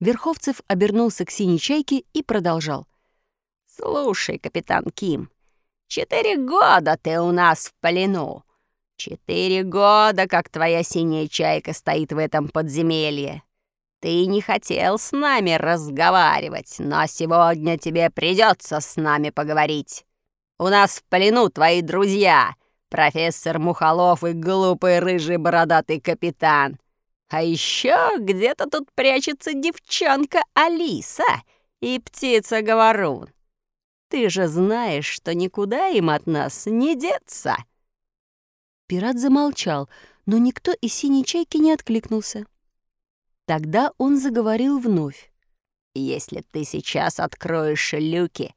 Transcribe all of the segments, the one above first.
Верховцев обернулся к синей чайке и продолжал. «Слушай, капитан Ким, четыре года ты у нас в плену. Четыре года, как твоя синяя чайка стоит в этом подземелье. Ты не хотел с нами разговаривать, но сегодня тебе придется с нами поговорить. У нас в плену твои друзья, профессор Мухолов и глупый рыжий бородатый капитан. А еще где-то тут прячется девчонка Алиса и птица-говорун. Ты же знаешь, что никуда им от нас не деться. Пират замолчал, но никто из синей чайки не откликнулся. Тогда он заговорил вновь. «Если ты сейчас откроешь люки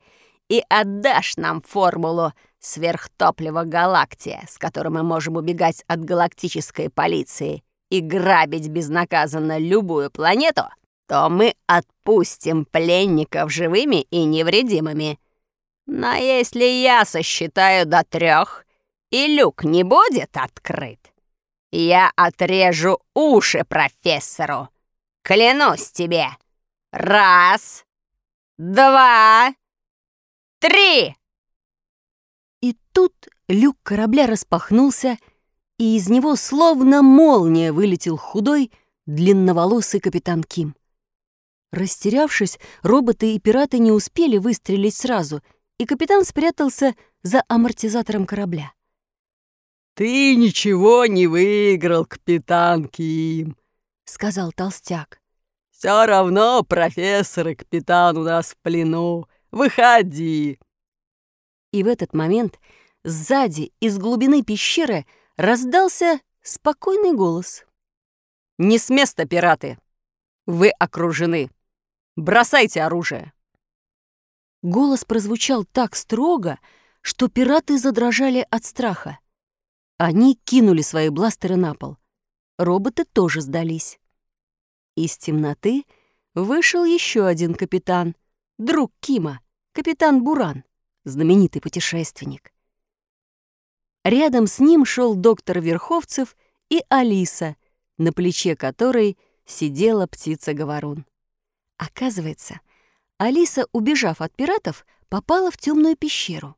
и отдашь нам формулу сверхтоплива Галактия, с которой мы можем убегать от галактической полиции и грабить безнаказанно любую планету, то мы отпустим пленников живыми и невредимыми. Но если я сосчитаю до трех, и люк не будет открыт, я отрежу уши профессору. Клянусь тебе. Раз, два, три!» И тут люк корабля распахнулся, и из него словно молния вылетел худой, длинноволосый капитан Ким. Растерявшись, роботы и пираты не успели выстрелить сразу, и капитан спрятался за амортизатором корабля. «Ты ничего не выиграл, капитан Ким», — сказал толстяк. «Все равно профессор и капитан у нас в плену. Выходи!» И в этот момент сзади, из глубины пещеры, раздался спокойный голос. «Не с места, пираты! Вы окружены! Бросайте оружие!» Голос прозвучал так строго, что пираты задрожали от страха. Они кинули свои бластеры на пол. Роботы тоже сдались. Из темноты вышел еще один капитан, друг Кима, капитан Буран, знаменитый путешественник. Рядом с ним шел доктор Верховцев и Алиса, на плече которой сидела птица-говорун. Оказывается, Алиса, убежав от пиратов, попала в темную пещеру.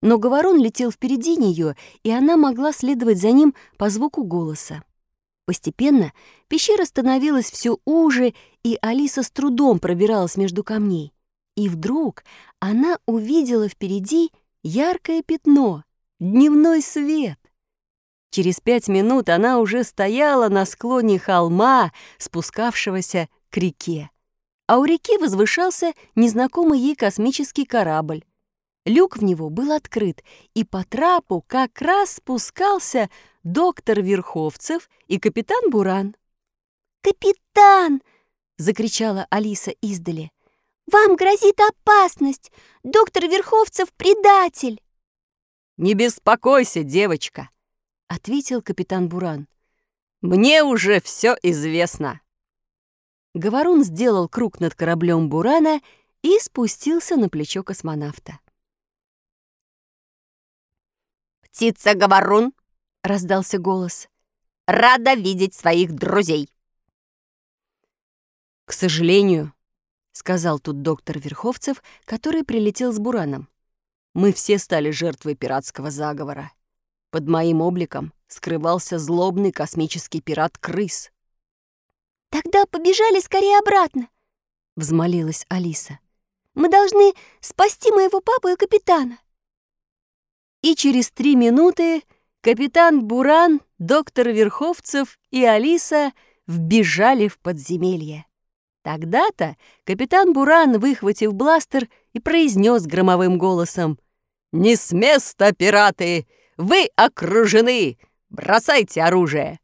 Но Говорун летел впереди нее, и она могла следовать за ним по звуку голоса. Постепенно пещера становилась все уже, и Алиса с трудом пробиралась между камней. И вдруг она увидела впереди яркое пятно, дневной свет. Через пять минут она уже стояла на склоне холма, спускавшегося к реке. А у реки возвышался незнакомый ей космический корабль. Люк в него был открыт, и по трапу как раз спускался доктор Верховцев и капитан Буран. «Капитан!» — закричала Алиса издали. Вам грозит опасность! Доктор Верховцев — предатель!» «Не беспокойся, девочка!» — ответил капитан Буран. «Мне уже все известно!» Говорун сделал круг над кораблем Бурана и спустился на плечо космонавта. «Птица-говорун!» — раздался голос. «Рада видеть своих друзей!» «К сожалению, сказал тут доктор Верховцев, который прилетел с Бураном. Мы все стали жертвой пиратского заговора. Под моим обликом скрывался злобный космический пират-крыс. «Тогда побежали скорее обратно», — взмолилась Алиса. «Мы должны спасти моего папу и капитана». И через три минуты капитан Буран, доктор Верховцев и Алиса вбежали в подземелье. Тогда-то капитан Буран, выхватив бластер, и произнес громовым голосом. «Не с места, пираты! Вы окружены! Бросайте оружие!»